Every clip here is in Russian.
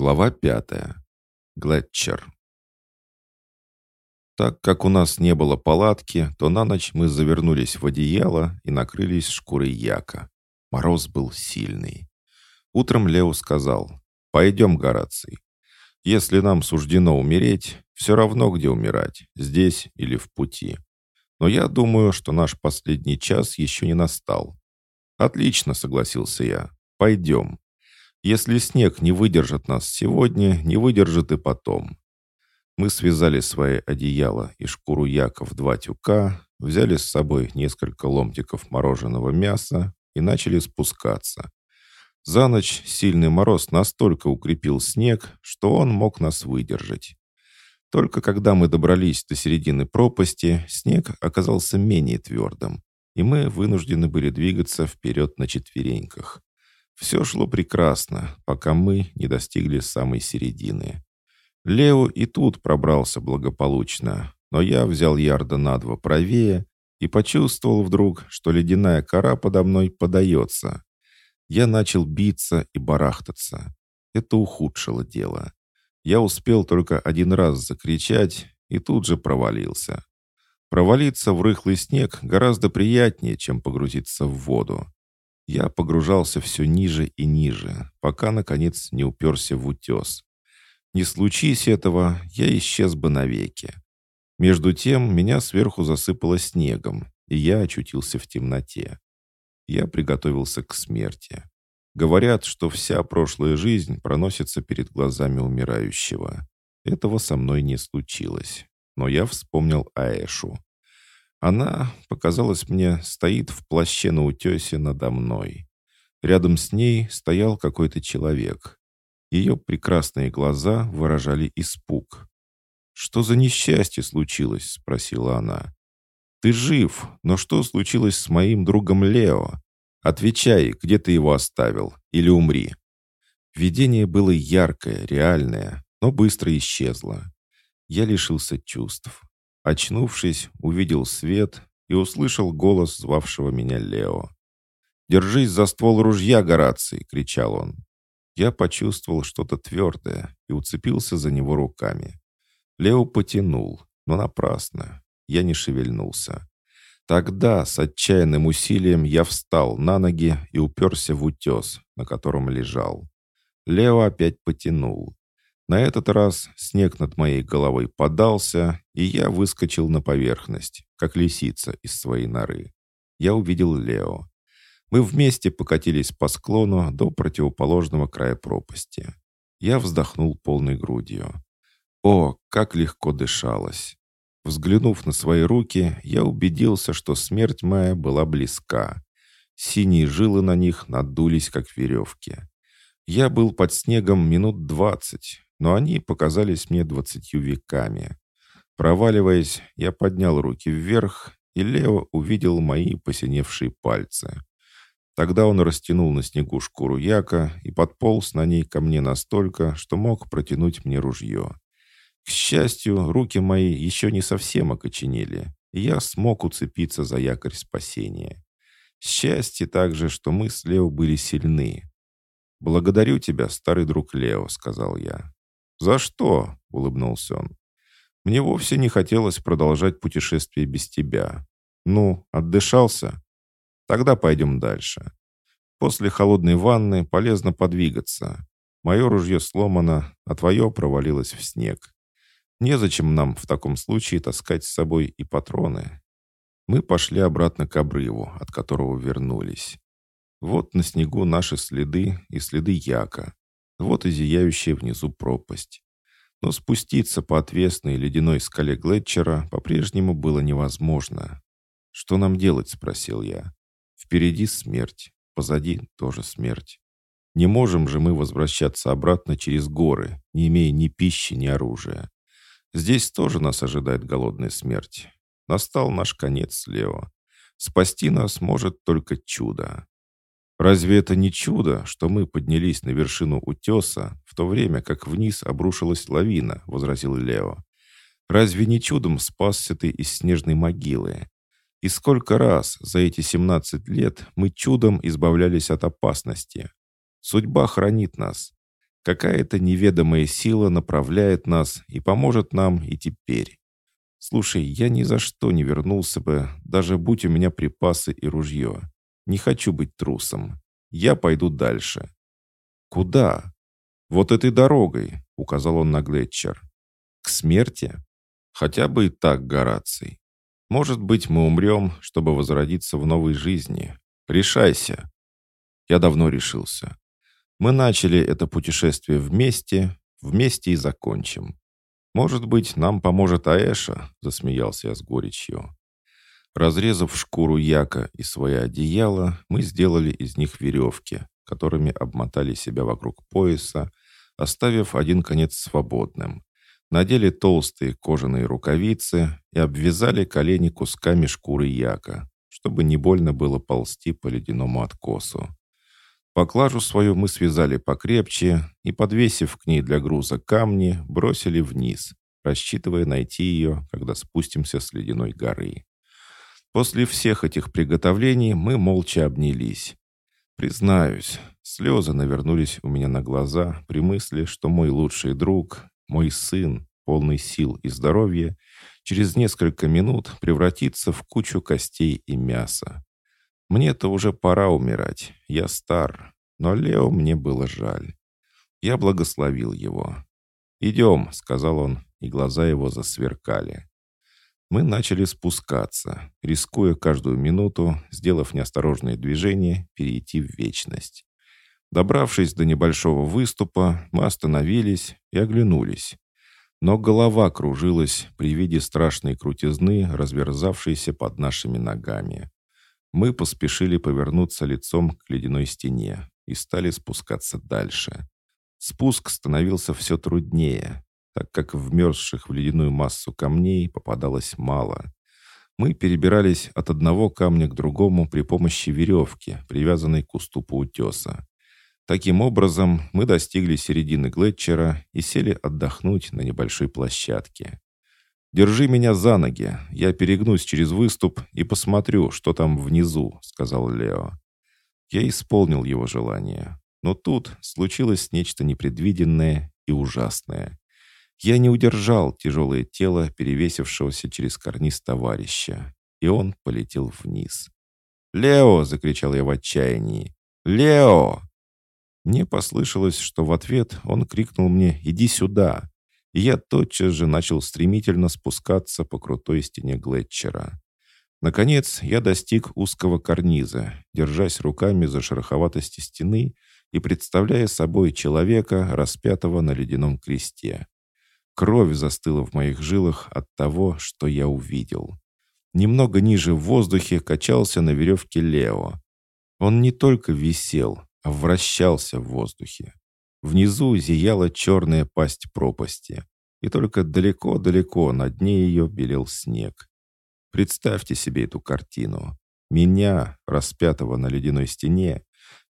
Глава пятая. Глетчер. Так как у нас не было палатки, то на ночь мы завернулись в одеяло и накрылись шкурой яка. Мороз был сильный. Утром Лео сказал, «Пойдем, Гораций. Если нам суждено умереть, все равно где умирать, здесь или в пути. Но я думаю, что наш последний час еще не настал». «Отлично», — согласился я. «Пойдем». Если снег не выдержит нас сегодня, не выдержит и потом. Мы связали свои одеяла и шкуру яка в два тюка, взяли с собой несколько ломтиков мороженого мяса и начали спускаться. За ночь сильный мороз настолько укрепил снег, что он мог нас выдержать. Только когда мы добрались до середины пропасти, снег оказался менее твердым, и мы вынуждены были двигаться вперед на четвереньках. Все шло прекрасно, пока мы не достигли самой середины. Лео и тут пробрался благополучно, но я взял ярда на два правее и почувствовал вдруг, что ледяная кора подо мной подается. Я начал биться и барахтаться. Это ухудшило дело. Я успел только один раз закричать и тут же провалился. Провалиться в рыхлый снег гораздо приятнее, чем погрузиться в воду. Я погружался все ниже и ниже, пока, наконец, не уперся в утес. Не случись этого, я исчез бы навеки. Между тем, меня сверху засыпало снегом, и я очутился в темноте. Я приготовился к смерти. Говорят, что вся прошлая жизнь проносится перед глазами умирающего. Этого со мной не случилось. Но я вспомнил Аэшу. Она, показалось мне, стоит в плаще на утесе надо мной. Рядом с ней стоял какой-то человек. Ее прекрасные глаза выражали испуг. «Что за несчастье случилось?» — спросила она. «Ты жив, но что случилось с моим другом Лео? Отвечай, где ты его оставил, или умри». Видение было яркое, реальное, но быстро исчезло. Я лишился чувств. Очнувшись, увидел свет и услышал голос звавшего меня Лео. «Держись за ствол ружья, Гораций!» — кричал он. Я почувствовал что-то твердое и уцепился за него руками. Лео потянул, но напрасно. Я не шевельнулся. Тогда с отчаянным усилием я встал на ноги и уперся в утес, на котором лежал. Лео опять потянул. На этот раз снег над моей головой подался, и я выскочил на поверхность, как лисица из своей норы. Я увидел Лео. Мы вместе покатились по склону до противоположного края пропасти. Я вздохнул полной грудью. О, как легко дышалось! Взглянув на свои руки, я убедился, что смерть моя была близка. Синие жилы на них надулись, как веревки. Я был под снегом минут двадцать, но они показались мне двадцатью веками. Проваливаясь, я поднял руки вверх, и Лео увидел мои посиневшие пальцы. Тогда он растянул на снегу шкуру яка и подполз на ней ко мне настолько, что мог протянуть мне ружье. К счастью, руки мои еще не совсем окоченели, и я смог уцепиться за якорь спасения. Счастье также, что мы с Лео были сильны. «Благодарю тебя, старый друг Лео», — сказал я. «За что?» — улыбнулся он. «Мне вовсе не хотелось продолжать путешествие без тебя. Ну, отдышался? Тогда пойдем дальше. После холодной ванны полезно подвигаться. Мое ружье сломано, а твое провалилось в снег. Незачем нам в таком случае таскать с собой и патроны». Мы пошли обратно к обрыву, от которого вернулись. Вот на снегу наши следы и следы яка. Вот и зияющая внизу пропасть. Но спуститься по отвесной ледяной скале Глетчера по-прежнему было невозможно. «Что нам делать?» — спросил я. «Впереди смерть, позади тоже смерть. Не можем же мы возвращаться обратно через горы, не имея ни пищи, ни оружия. Здесь тоже нас ожидает голодная смерть. Настал наш конец, Лео. Спасти нас может только чудо. Разве это не чудо, что мы поднялись на вершину утеса, в то время как вниз обрушилась лавина, возразил Лео. Разве не чудом спасся ты из снежной могилы? И сколько раз за эти 17 лет мы чудом избавлялись от опасности? Судьба хранит нас. Какая-то неведомая сила направляет нас и поможет нам и теперь. Слушай, я ни за что не вернулся бы, даже будь у меня припасы и ружье. Не хочу быть трусом. Я пойду дальше. Куда? Вот этой дорогой, указал он на Глетчер. К смерти? Хотя бы и так, Гораций. Может быть, мы умрем, чтобы возродиться в новой жизни. Решайся. Я давно решился. Мы начали это путешествие вместе, вместе и закончим. Может быть, нам поможет Аэша, засмеялся я с горечью. Разрезав шкуру яка и свое одеяло, мы сделали из них веревки, которыми обмотали себя вокруг пояса, оставив один конец свободным. Надели толстые кожаные рукавицы и обвязали колени кусками шкуры яка, чтобы не больно было ползти по ледяному откосу. Поклажу свою мы связали покрепче и, подвесив к ней для груза камни, бросили вниз, рассчитывая найти ее, когда спустимся с ледяной горы. После всех этих приготовлений мы молча обнялись. Признаюсь, слезы навернулись у меня на глаза при мысли, что мой лучший друг, мой сын, полный сил и здоровья, через несколько минут превратится в кучу костей и мяса. Мне-то уже пора умирать, я стар, но Лео мне было жаль. Я благословил его. «Идем», — сказал он, и глаза его засверкали. Мы начали спускаться, рискуя каждую минуту, сделав неосторожные движения, перейти в вечность. Добравшись до небольшого выступа, мы остановились и оглянулись. Но голова кружилась при виде страшной крутизны, разверзавшейся под нашими ногами. Мы поспешили повернуться лицом к ледяной стене и стали спускаться дальше. Спуск становился все труднее, так как вмерзших в ледяную массу камней попадалось мало. Мы перебирались от одного камня к другому при помощи веревки, привязанной к уступу утеса. Таким образом, мы достигли середины Глетчера и сели отдохнуть на небольшой площадке. «Держи меня за ноги, я перегнусь через выступ и посмотрю, что там внизу», — сказал Лео. Я исполнил его желание, но тут случилось нечто непредвиденное и ужасное. Я не удержал тяжелое тело, перевесившегося через карниз товарища, и он полетел вниз. «Лео!» — закричал я в отчаянии. «Лео!» Мне послышалось, что в ответ он крикнул мне «Иди сюда!» и я тотчас же начал стремительно спускаться по крутой стене Глетчера. Наконец я достиг узкого карниза, держась руками за шероховатости стены и представляя собой человека, распятого на ледяном кресте. Кровь застыла в моих жилах от того, что я увидел. Немного ниже в воздухе качался на веревке Лео. Он не только висел, а вращался в воздухе. Внизу зияла черная пасть пропасти, и только далеко-далеко на дне ее белел снег. Представьте себе эту картину. Меня, распятого на ледяной стене,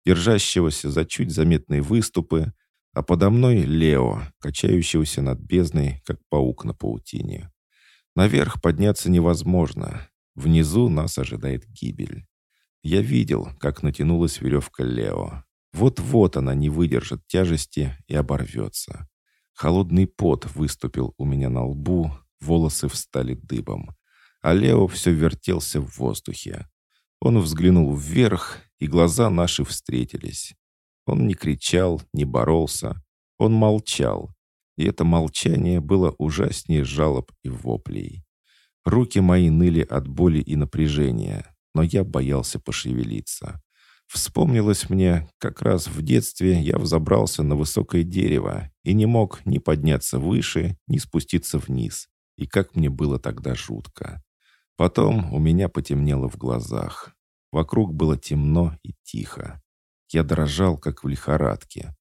держащегося за чуть заметные выступы, а подо мной Лео, качающегося над бездной, как паук на паутине. Наверх подняться невозможно. Внизу нас ожидает гибель. Я видел, как натянулась веревка Лео. Вот-вот она не выдержит тяжести и оборвется. Холодный пот выступил у меня на лбу, волосы встали дыбом. А Лео все вертелся в воздухе. Он взглянул вверх, и глаза наши встретились. Он не кричал, не боролся. Он молчал. И это молчание было ужаснее жалоб и воплей. Руки мои ныли от боли и напряжения, но я боялся пошевелиться. Вспомнилось мне, как раз в детстве я взобрался на высокое дерево и не мог ни подняться выше, ни спуститься вниз. И как мне было тогда жутко. Потом у меня потемнело в глазах. Вокруг было темно и тихо. Я дрожал, как в лихорадке.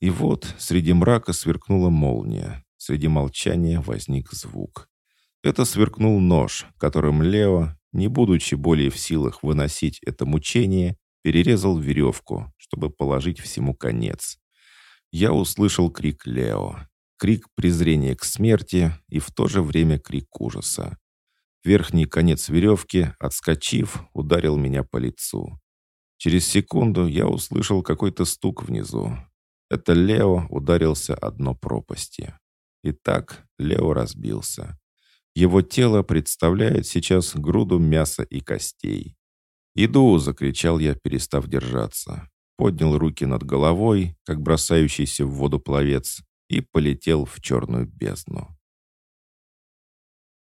И вот среди мрака сверкнула молния. Среди молчания возник звук. Это сверкнул нож, которым Лео, не будучи более в силах выносить это мучение, перерезал веревку, чтобы положить всему конец. Я услышал крик Лео, крик презрения к смерти и в то же время крик ужаса. Верхний конец веревки, отскочив, ударил меня по лицу. Через секунду я услышал какой-то стук внизу. Это Лео ударился о дно пропасти. Итак, Лео разбился. Его тело представляет сейчас груду мяса и костей. «Иду!» — закричал я, перестав держаться. Поднял руки над головой, как бросающийся в воду пловец, и полетел в черную бездну.